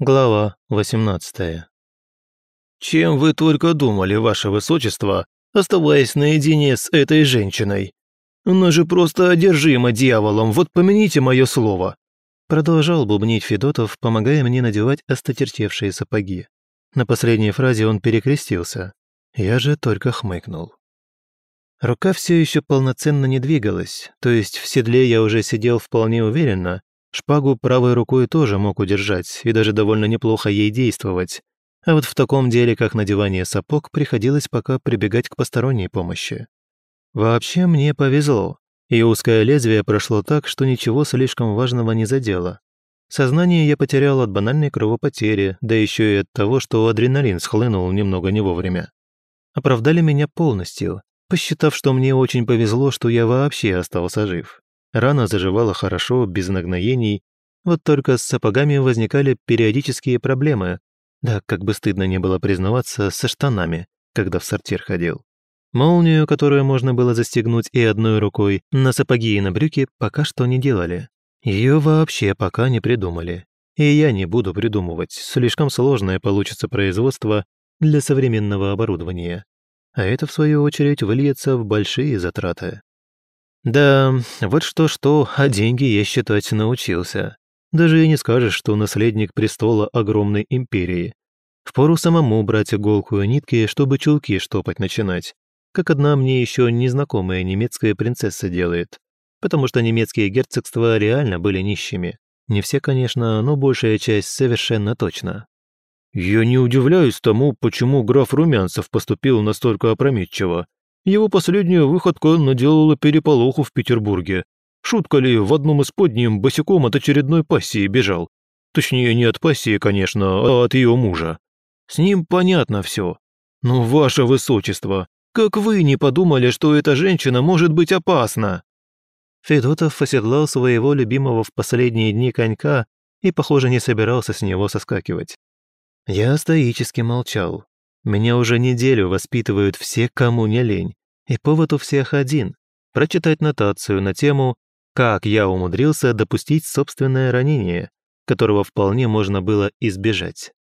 Глава 18 «Чем вы только думали, ваше высочество, оставаясь наедине с этой женщиной? Она же просто одержима дьяволом, вот помяните мое слово!» Продолжал бубнить Федотов, помогая мне надевать осточертевшие сапоги. На последней фразе он перекрестился. Я же только хмыкнул. Рука все еще полноценно не двигалась, то есть в седле я уже сидел вполне уверенно, Шпагу правой рукой тоже мог удержать и даже довольно неплохо ей действовать. А вот в таком деле, как надевание сапог, приходилось пока прибегать к посторонней помощи. Вообще мне повезло, и узкое лезвие прошло так, что ничего слишком важного не задело. Сознание я потерял от банальной кровопотери, да еще и от того, что адреналин схлынул немного не вовремя. Оправдали меня полностью, посчитав, что мне очень повезло, что я вообще остался жив. Рана заживала хорошо, без нагноений, вот только с сапогами возникали периодические проблемы, да, как бы стыдно не было признаваться, со штанами, когда в сортир ходил. Молнию, которую можно было застегнуть и одной рукой, на сапоги и на брюки пока что не делали. Ее вообще пока не придумали. И я не буду придумывать, слишком сложное получится производство для современного оборудования. А это, в свою очередь, выльется в большие затраты. Да, вот что-что, а деньги я считать научился. Даже и не скажешь, что наследник престола огромной империи. Впору самому брать иголку и нитки, чтобы чулки штопать начинать. Как одна мне еще незнакомая немецкая принцесса делает. Потому что немецкие герцогства реально были нищими. Не все, конечно, но большая часть совершенно точно. «Я не удивляюсь тому, почему граф Румянцев поступил настолько опрометчиво», его последняя выходка наделала переполоху в Петербурге. Шутка ли, в одном из подним босиком от очередной пассии бежал. Точнее, не от пассии, конечно, а от ее мужа. С ним понятно все. Но, ваше высочество, как вы не подумали, что эта женщина может быть опасна?» Федотов оседлал своего любимого в последние дни конька и, похоже, не собирался с него соскакивать. Я стоически молчал, меня уже неделю воспитывают все, кому не лень. И повод у всех один – прочитать нотацию на тему «Как я умудрился допустить собственное ранение», которого вполне можно было избежать.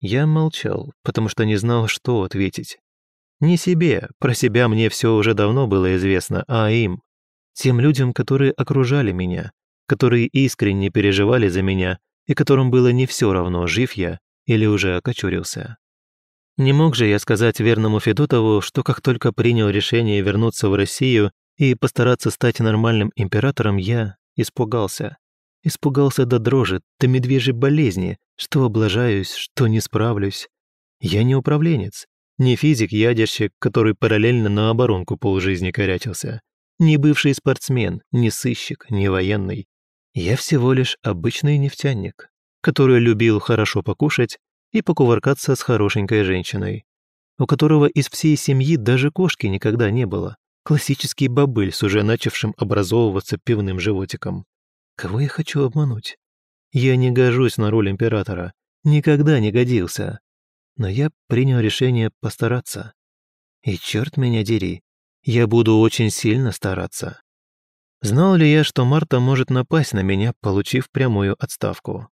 Я молчал, потому что не знал, что ответить. Не себе, про себя мне все уже давно было известно, а им. Тем людям, которые окружали меня, которые искренне переживали за меня и которым было не все равно, жив я или уже окочурился. Не мог же я сказать верному Федотову, что как только принял решение вернуться в Россию и постараться стать нормальным императором, я испугался. Испугался до дрожи, до медвежьей болезни, что облажаюсь, что не справлюсь. Я не управленец, не физик-ядерщик, который параллельно на оборонку полжизни корячился, не бывший спортсмен, не сыщик, не военный. Я всего лишь обычный нефтяник, который любил хорошо покушать и покувыркаться с хорошенькой женщиной, у которого из всей семьи даже кошки никогда не было. Классический бобыль с уже начавшим образовываться пивным животиком. Кого я хочу обмануть? Я не гожусь на роль императора. Никогда не годился. Но я принял решение постараться. И черт меня дери, я буду очень сильно стараться. Знал ли я, что Марта может напасть на меня, получив прямую отставку?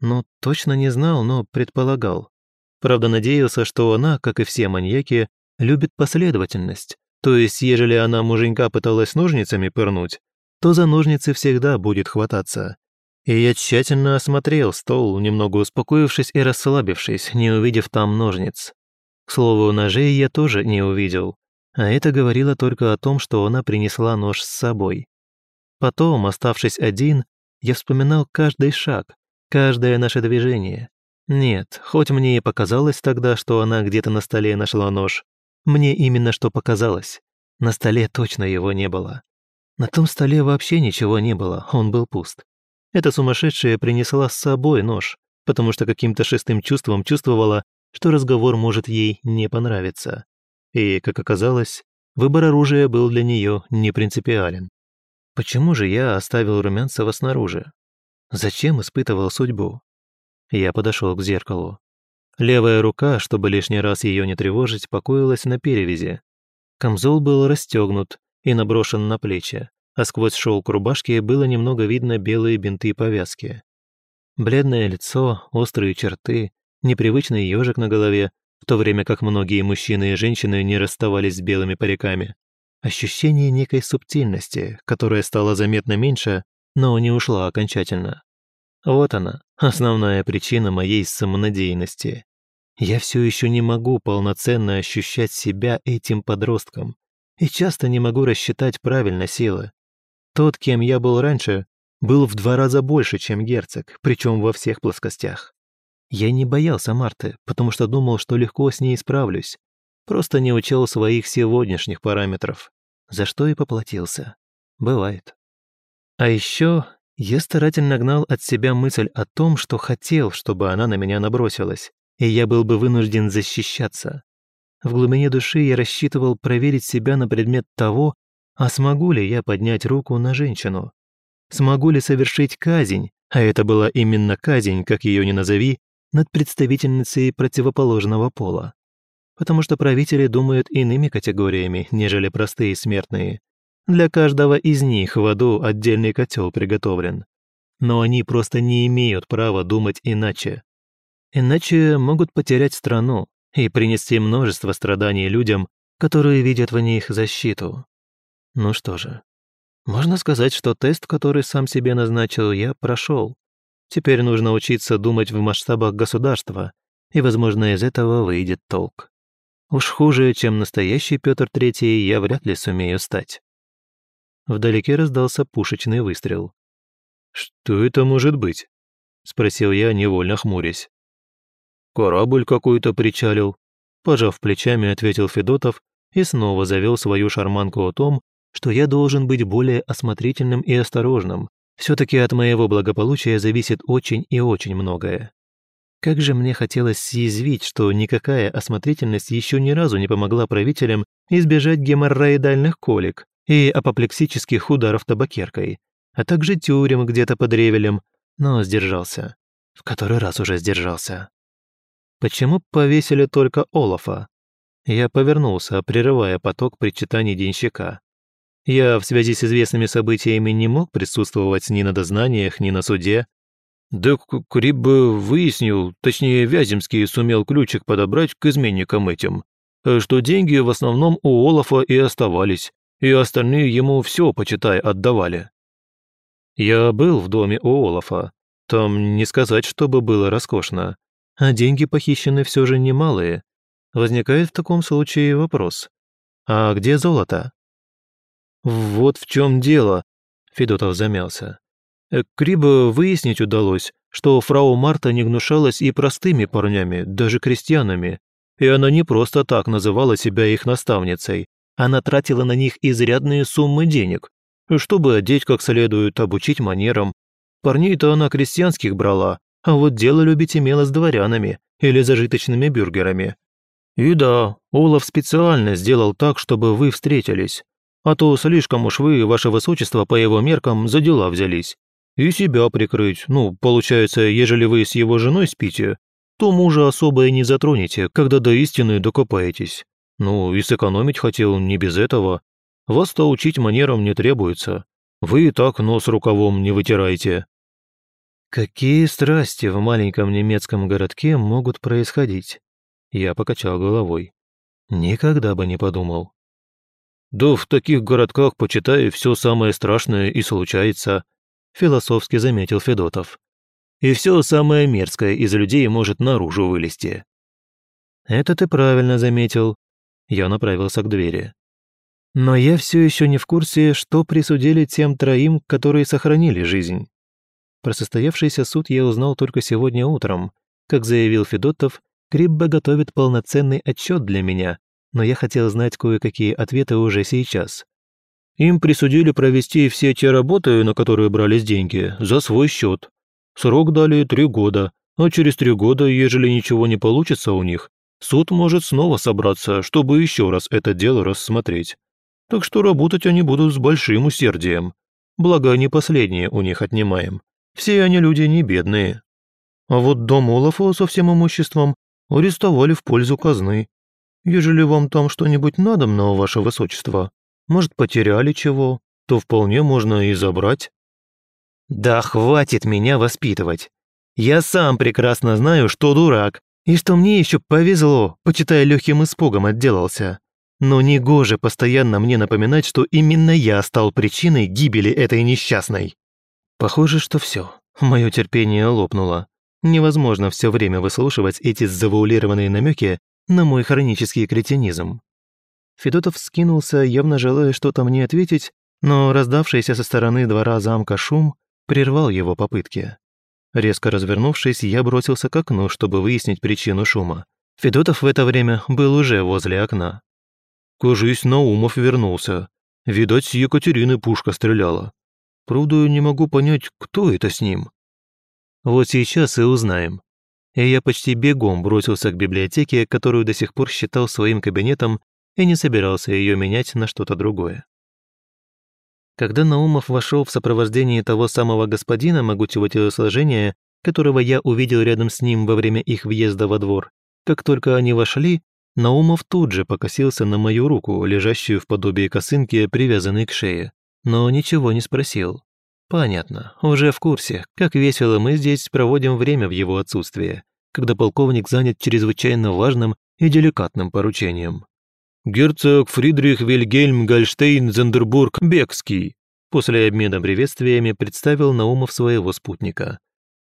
Ну, точно не знал, но предполагал. Правда, надеялся, что она, как и все маньяки, любит последовательность. То есть, ежели она муженька пыталась ножницами пырнуть, то за ножницы всегда будет хвататься. И я тщательно осмотрел стол, немного успокоившись и расслабившись, не увидев там ножниц. К слову, ножей я тоже не увидел, а это говорило только о том, что она принесла нож с собой. Потом, оставшись один, я вспоминал каждый шаг, Каждое наше движение. Нет, хоть мне и показалось тогда, что она где-то на столе нашла нож, мне именно что показалось. На столе точно его не было. На том столе вообще ничего не было, он был пуст. Эта сумасшедшая принесла с собой нож, потому что каким-то шестым чувством чувствовала, что разговор может ей не понравиться. И, как оказалось, выбор оружия был для нее не принципиален. Почему же я оставил Румянцева снаружи? Зачем испытывал судьбу? Я подошел к зеркалу. Левая рука, чтобы лишний раз ее не тревожить, покоилась на перевязи. Камзол был расстегнут и наброшен на плечи, а сквозь шелк рубашки было немного видно белые бинты и повязки. Бледное лицо, острые черты, непривычный ежик на голове, в то время как многие мужчины и женщины не расставались с белыми париками. Ощущение некой субтильности, которая стала заметно меньше, но не ушла окончательно. Вот она, основная причина моей самонадеянности. Я все еще не могу полноценно ощущать себя этим подростком и часто не могу рассчитать правильно силы. Тот, кем я был раньше, был в два раза больше, чем герцог, причем во всех плоскостях. Я не боялся Марты, потому что думал, что легко с ней справлюсь. Просто не учел своих сегодняшних параметров, за что и поплатился. Бывает. А еще я старательно гнал от себя мысль о том, что хотел, чтобы она на меня набросилась, и я был бы вынужден защищаться. В глубине души я рассчитывал проверить себя на предмет того, а смогу ли я поднять руку на женщину. Смогу ли совершить казнь, а это была именно казнь, как ее ни назови, над представительницей противоположного пола. Потому что правители думают иными категориями, нежели простые смертные, для каждого из них в аду отдельный котел приготовлен. Но они просто не имеют права думать иначе. Иначе могут потерять страну и принести множество страданий людям, которые видят в них защиту. Ну что же, можно сказать, что тест, который сам себе назначил, я прошел. Теперь нужно учиться думать в масштабах государства, и, возможно, из этого выйдет толк. Уж хуже, чем настоящий Петр Третий, я вряд ли сумею стать. Вдалеке раздался пушечный выстрел. «Что это может быть?» — спросил я, невольно хмурясь. «Корабль какой-то причалил», — пожав плечами, ответил Федотов и снова завел свою шарманку о том, что я должен быть более осмотрительным и осторожным. Все-таки от моего благополучия зависит очень и очень многое. Как же мне хотелось съязвить, что никакая осмотрительность еще ни разу не помогла правителям избежать геморроидальных колик, и апоплексических ударов табакеркой, а также тюрем где-то под ревелем, но сдержался. В который раз уже сдержался. Почему повесили только Олафа? Я повернулся, прерывая поток причитаний денщика. Я в связи с известными событиями не мог присутствовать ни на дознаниях, ни на суде. Да Крип бы выяснил, точнее Вяземский сумел ключик подобрать к изменникам этим, что деньги в основном у Олафа и оставались, и остальные ему все, почитай, отдавали. Я был в доме у Олафа. Там не сказать, чтобы было роскошно. А деньги похищены все же немалые. Возникает в таком случае вопрос. А где золото? Вот в чем дело, Федотов замялся. Э, Криба выяснить удалось, что фрау Марта не гнушалась и простыми парнями, даже крестьянами, и она не просто так называла себя их наставницей, она тратила на них изрядные суммы денег, чтобы одеть как следует, обучить манерам. Парней-то она крестьянских брала, а вот дело любить имела с дворянами или зажиточными бюргерами. И да, Олаф специально сделал так, чтобы вы встретились. А то слишком уж вы, ваше высочество, по его меркам за дела взялись. И себя прикрыть, ну, получается, ежели вы с его женой спите, то мужа особо и не затронете, когда до истины докопаетесь. Ну, и сэкономить хотел не без этого. Вас-то учить манерам не требуется. Вы и так нос рукавом не вытирайте. Какие страсти в маленьком немецком городке могут происходить? Я покачал головой. Никогда бы не подумал. Да в таких городках, почитай, все самое страшное и случается, философски заметил Федотов. И все самое мерзкое из людей может наружу вылезти. Это ты правильно заметил, я направился к двери. Но я все еще не в курсе, что присудили тем троим, которые сохранили жизнь. Про состоявшийся суд я узнал только сегодня утром. Как заявил Федотов, Крибба готовит полноценный отчет для меня, но я хотел знать кое-какие ответы уже сейчас. Им присудили провести все те работы, на которые брались деньги, за свой счет. Срок дали три года, а через три года, ежели ничего не получится у них, суд может снова собраться, чтобы еще раз это дело рассмотреть. Так что работать они будут с большим усердием. Благо, не последние у них отнимаем. Все они люди не бедные. А вот дом Олафа со всем имуществом арестовали в пользу казны. Ежели вам там что-нибудь надобно, ваше высочество, может, потеряли чего, то вполне можно и забрать». «Да хватит меня воспитывать. Я сам прекрасно знаю, что дурак, и что мне еще повезло, почитая легким испугом отделался. Но не гоже постоянно мне напоминать, что именно я стал причиной гибели этой несчастной. Похоже, что все. Мое терпение лопнуло. Невозможно все время выслушивать эти завуалированные намеки на мой хронический кретинизм. Федотов скинулся, явно желая что-то мне ответить, но раздавшийся со стороны двора замка шум прервал его попытки. Резко развернувшись, я бросился к окну, чтобы выяснить причину шума. Федотов в это время был уже возле окна. Кажись, Наумов вернулся. Видать, с Екатерины пушка стреляла. Правда, не могу понять, кто это с ним. Вот сейчас и узнаем. И я почти бегом бросился к библиотеке, которую до сих пор считал своим кабинетом и не собирался ее менять на что-то другое. Когда Наумов вошел в сопровождении того самого господина могучего телосложения, которого я увидел рядом с ним во время их въезда во двор, как только они вошли, Наумов тут же покосился на мою руку, лежащую в подобии косынки, привязанной к шее, но ничего не спросил. Понятно, уже в курсе, как весело мы здесь проводим время в его отсутствие, когда полковник занят чрезвычайно важным и деликатным поручением. «Герцог Фридрих Вильгельм Гольштейн Зендербург Бекский», после обмена приветствиями представил Наумов своего спутника.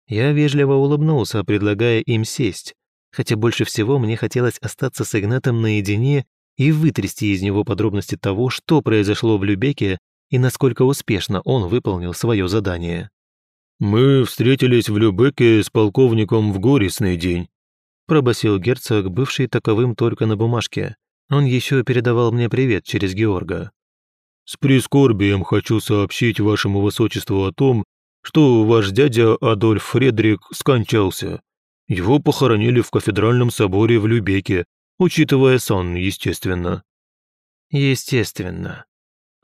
Я вежливо улыбнулся, предлагая им сесть, хотя больше всего мне хотелось остаться с Игнатом наедине и вытрясти из него подробности того, что произошло в Любеке и насколько успешно он выполнил свое задание. «Мы встретились в Любеке с полковником в горестный день», пробасил герцог, бывший таковым только на бумажке. Он еще передавал мне привет через Георга. «С прискорбием хочу сообщить вашему высочеству о том, что ваш дядя Адольф Фредрик скончался. Его похоронили в кафедральном соборе в Любеке, учитывая сон, естественно». «Естественно».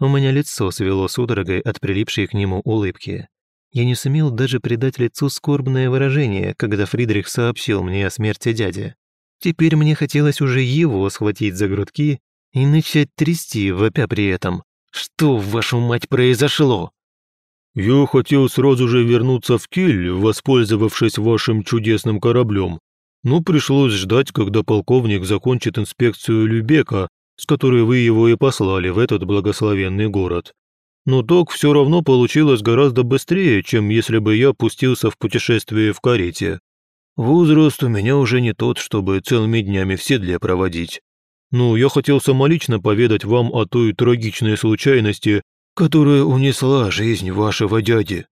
У меня лицо свело судорогой от прилипшей к нему улыбки. Я не сумел даже придать лицу скорбное выражение, когда Фридрих сообщил мне о смерти дяди. Теперь мне хотелось уже его схватить за грудки и начать трясти, вопя при этом. «Что, вашу мать, произошло?» «Я хотел сразу же вернуться в Киль, воспользовавшись вашим чудесным кораблем, но пришлось ждать, когда полковник закончит инспекцию Любека, с которой вы его и послали в этот благословенный город. Но так все равно получилось гораздо быстрее, чем если бы я пустился в путешествие в карете. Возраст у меня уже не тот, чтобы целыми днями в седле проводить. Ну, я хотел самолично поведать вам о той трагичной случайности, которая унесла жизнь вашего дяди».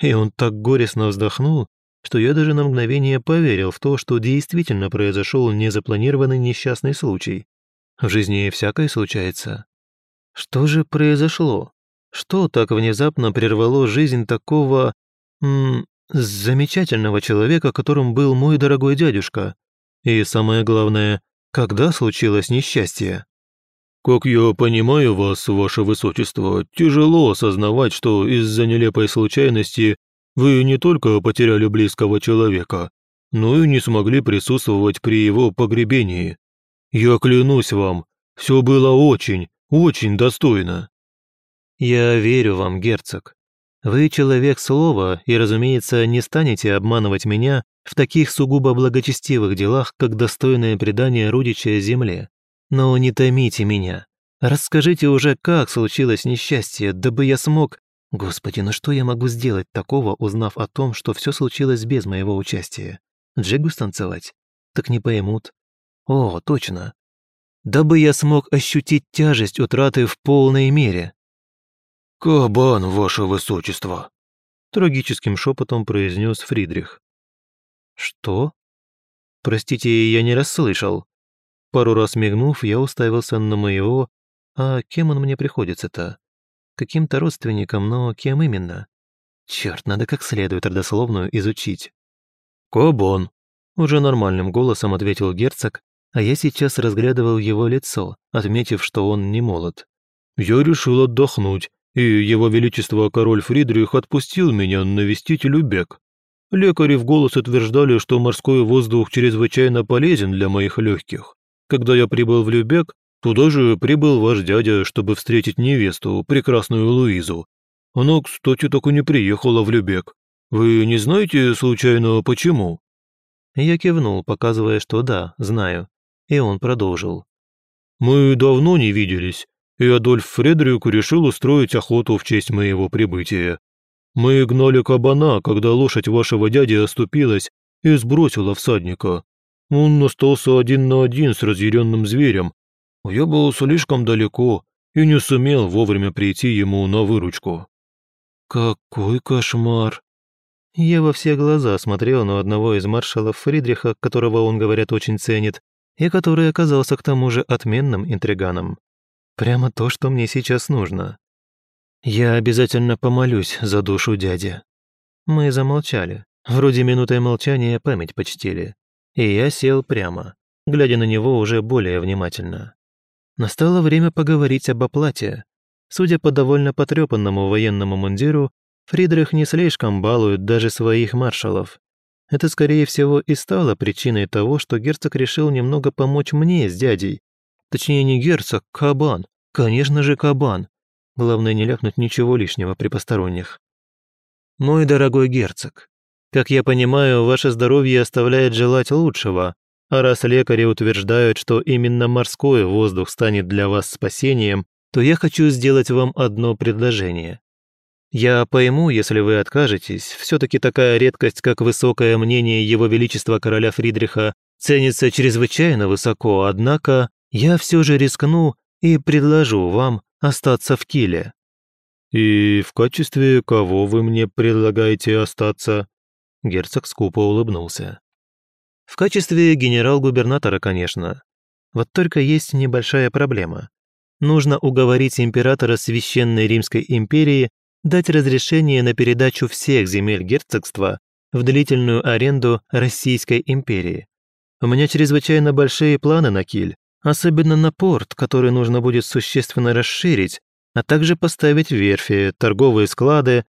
И он так горестно вздохнул, что я даже на мгновение поверил в то, что действительно произошел незапланированный несчастный случай. В жизни всякое случается. Что же произошло? Что так внезапно прервало жизнь такого... замечательного человека, которым был мой дорогой дядюшка? И самое главное, когда случилось несчастье? «Как я понимаю вас, ваше высочество, тяжело осознавать, что из-за нелепой случайности вы не только потеряли близкого человека, но и не смогли присутствовать при его погребении. Я клянусь вам, все было очень, очень достойно». «Я верю вам, герцог. Вы человек слова и, разумеется, не станете обманывать меня в таких сугубо благочестивых делах, как достойное предание родича земле. Но не томите меня. Расскажите уже, как случилось несчастье, дабы я смог... Господи, ну что я могу сделать такого, узнав о том, что все случилось без моего участия? Джигу станцевать? Так не поймут. О, точно. Дабы я смог ощутить тяжесть утраты в полной мере. «Кабан, ваше высочество!» Трагическим шепотом произнес Фридрих. «Что?» «Простите, я не расслышал», Пару раз мигнув, я уставился на моего... А кем он мне приходится-то? Каким-то родственником, но кем именно? Черт, надо как следует родословную изучить. «Кабан», — уже нормальным голосом ответил герцог, а я сейчас разглядывал его лицо, отметив, что он не молод. «Я решил отдохнуть, и его величество король Фридрих отпустил меня навестить Любек. Лекари в голос утверждали, что морской воздух чрезвычайно полезен для моих легких. Когда я прибыл в Любек, туда же прибыл ваш дядя, чтобы встретить невесту, прекрасную Луизу. Она, кстати, так и не приехала в Любек. Вы не знаете, случайно, почему?» Я кивнул, показывая, что да, знаю. И он продолжил. «Мы давно не виделись, и Адольф Фредерику решил устроить охоту в честь моего прибытия. Мы гнали кабана, когда лошадь вашего дяди оступилась и сбросила всадника. Он остался один на один с разъяренным зверем. Я был слишком далеко и не сумел вовремя прийти ему на выручку». «Какой кошмар!» Я во все глаза смотрел на одного из маршалов Фридриха, которого он, говорят, очень ценит, и который оказался к тому же отменным интриганом. Прямо то, что мне сейчас нужно. Я обязательно помолюсь за душу дяди. Мы замолчали. Вроде минутой молчания память почтили. И я сел прямо, глядя на него уже более внимательно. Настало время поговорить об оплате. Судя по довольно потрепанному военному мундиру, Фридрих не слишком балует даже своих маршалов. Это, скорее всего, и стало причиной того, что герцог решил немного помочь мне с дядей. Точнее, не герцог, кабан. Конечно же, кабан. Главное, не ляпнуть ничего лишнего при посторонних. «Мой дорогой герцог, как я понимаю, ваше здоровье оставляет желать лучшего, а раз лекари утверждают, что именно морской воздух станет для вас спасением, то я хочу сделать вам одно предложение. Я пойму, если вы откажетесь, все-таки такая редкость, как высокое мнение Его Величества короля Фридриха, ценится чрезвычайно высоко, однако я все же рискну и предложу вам остаться в Киле». «И в качестве кого вы мне предлагаете остаться?» Герцог скупо улыбнулся. «В качестве генерал-губернатора, конечно. Вот только есть небольшая проблема. Нужно уговорить императора Священной Римской империи дать разрешение на передачу всех земель герцогства в длительную аренду Российской империи. У меня чрезвычайно большие планы на Киль, особенно на порт, который нужно будет существенно расширить, а также поставить верфи, торговые склады.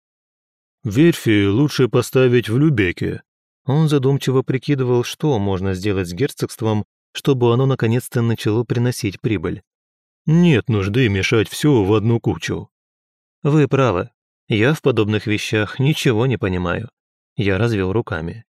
Верфи лучше поставить в Любеке. Он задумчиво прикидывал, что можно сделать с герцогством, чтобы оно наконец-то начало приносить прибыль. Нет нужды мешать все в одну кучу. Вы правы, я в подобных вещах ничего не понимаю. Я развел руками.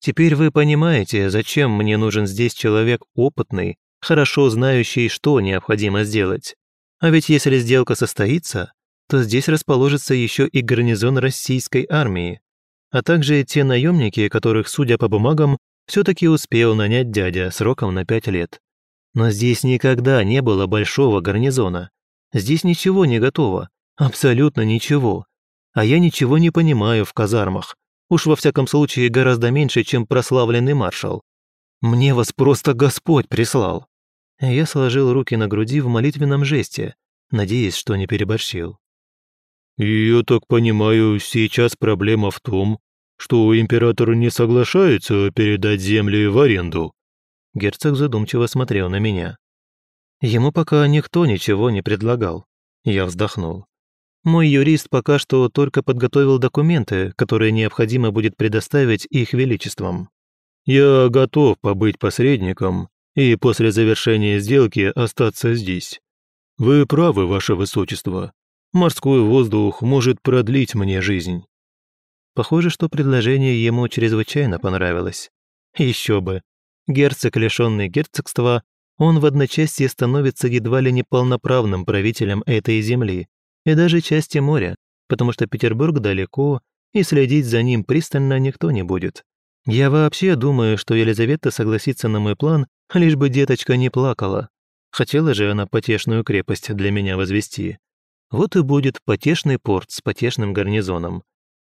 Теперь вы понимаете, зачем мне нужен здесь человек опытный, хорошо знающий, что необходимо сделать. А ведь если сделка состоится, то здесь расположится еще и гарнизон российской армии, а также те наемники, которых, судя по бумагам, все-таки успел нанять дядя сроком на пять лет. Но здесь никогда не было большого гарнизона. Здесь ничего не готово, Абсолютно ничего. А я ничего не понимаю в казармах. Уж во всяком случае гораздо меньше, чем прославленный маршал. Мне вас просто Господь прислал. Я сложил руки на груди в молитвенном жесте, надеясь, что не переборщил. «И я так понимаю, сейчас проблема в том, что император не соглашается передать земли в аренду?» Герцог задумчиво смотрел на меня. Ему пока никто ничего не предлагал. Я вздохнул. Мой юрист пока что только подготовил документы, которые необходимо будет предоставить их величествам. Я готов побыть посредником и после завершения сделки остаться здесь. Вы правы, ваше высочество. Морской воздух может продлить мне жизнь. Похоже, что предложение ему чрезвычайно понравилось. Еще бы. Герцог, лишенный герцогства, он в одночасье становится едва ли не полноправным правителем этой земли, и даже части моря, потому что Петербург далеко, и следить за ним пристально никто не будет. Я вообще думаю, что Елизавета согласится на мой план, лишь бы деточка не плакала. Хотела же она потешную крепость для меня возвести. Вот и будет потешный порт с потешным гарнизоном.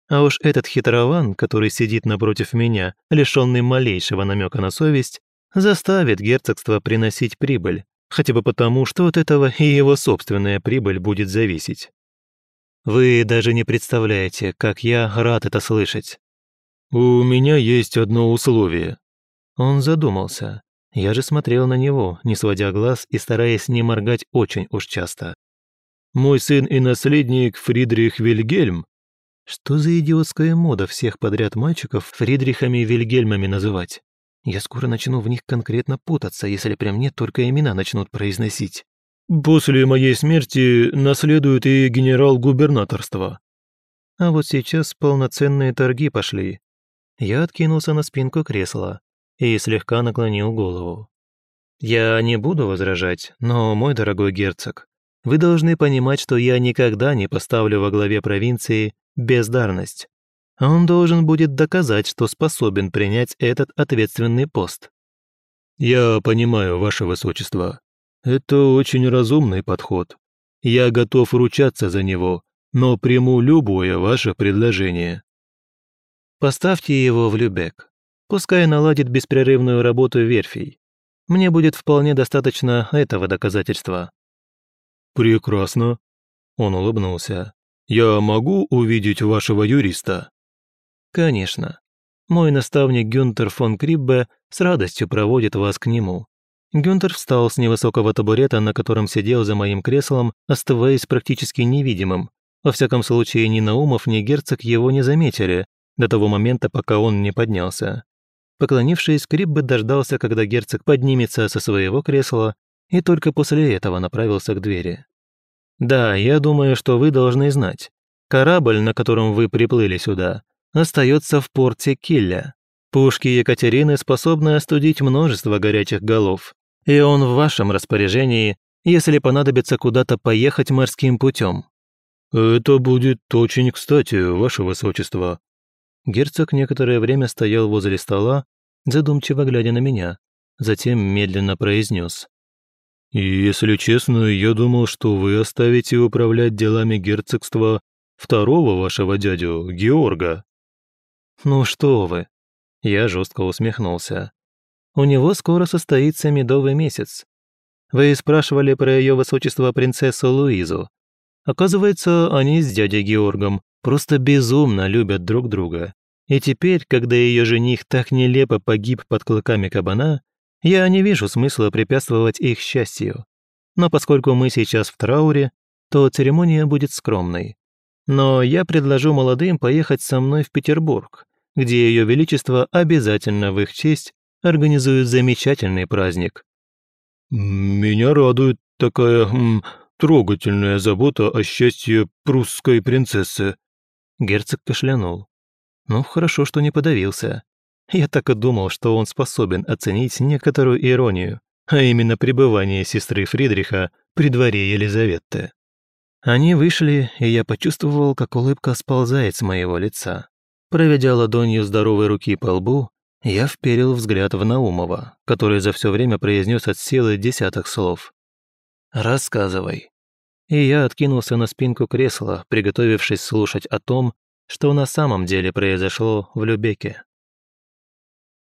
А уж этот хитрован, который сидит напротив меня, лишенный малейшего намека на совесть, заставит герцогство приносить прибыль, хотя бы потому, что от этого и его собственная прибыль будет зависеть. Вы даже не представляете, как я рад это слышать. У меня есть одно условие. Он задумался. Я же смотрел на него, не сводя глаз и стараясь не моргать очень уж часто. Мой сын и наследник Фридрих Вильгельм. Что за идиотская мода всех подряд мальчиков Фридрихами Вильгельмами называть? Я скоро начну в них конкретно путаться, если при мне только имена начнут произносить. После моей смерти наследует и генерал-губернаторство. А вот сейчас полноценные торги пошли. Я откинулся на спинку кресла и слегка наклонил голову. «Я не буду возражать, но, мой дорогой герцог, вы должны понимать, что я никогда не поставлю во главе провинции бездарность. Он должен будет доказать, что способен принять этот ответственный пост». «Я понимаю, ваше высочество. Это очень разумный подход. Я готов ручаться за него, но приму любое ваше предложение». «Поставьте его в Любек. Пускай наладит беспрерывную работу верфей. Мне будет вполне достаточно этого доказательства». «Прекрасно», — он улыбнулся. «Я могу увидеть вашего юриста?» «Конечно. Мой наставник Гюнтер фон Криббе с радостью проводит вас к нему». Гюнтер встал с невысокого табурета, на котором сидел за моим креслом, оставаясь практически невидимым. Во всяком случае, ни Наумов, ни Герцог его не заметили, до того момента, пока он не поднялся. Поклонившись, Криббе дождался, когда герцог поднимется со своего кресла, и только после этого направился к двери. «Да, я думаю, что вы должны знать. Корабль, на котором вы приплыли сюда, остается в порте Килля. Пушки Екатерины способны остудить множество горячих голов, и он в вашем распоряжении, если понадобится куда-то поехать морским путем. «Это будет очень кстати, ваше высочество». Герцог некоторое время стоял возле стола, задумчиво глядя на меня, затем медленно произнес. «Если честно, я думал, что вы оставите управлять делами герцогства второго вашего дядю, Георга». «Ну что вы!» Я жестко усмехнулся. «У него скоро состоится медовый месяц. Вы спрашивали про ее высочество принцессу Луизу. Оказывается, они с дядей Георгом просто безумно любят друг друга. И теперь, когда ее жених так нелепо погиб под клыками кабана, я не вижу смысла препятствовать их счастью. Но поскольку мы сейчас в трауре, то церемония будет скромной. Но я предложу молодым поехать со мной в Петербург, где Ее Величество обязательно в их честь организует замечательный праздник. «Меня радует такая м, трогательная забота о счастье прусской принцессы». Герцог кашлянул. Ну, хорошо, что не подавился. Я так и думал, что он способен оценить некоторую иронию, а именно пребывание сестры Фридриха при дворе Елизаветы. Они вышли, и я почувствовал, как улыбка сползает с моего лица. Проведя ладонью здоровой руки по лбу, я вперил взгляд в Наумова, который за все время произнес от силы десяток слов. «Рассказывай». И я откинулся на спинку кресла, приготовившись слушать о том, что на самом деле произошло в Любеке.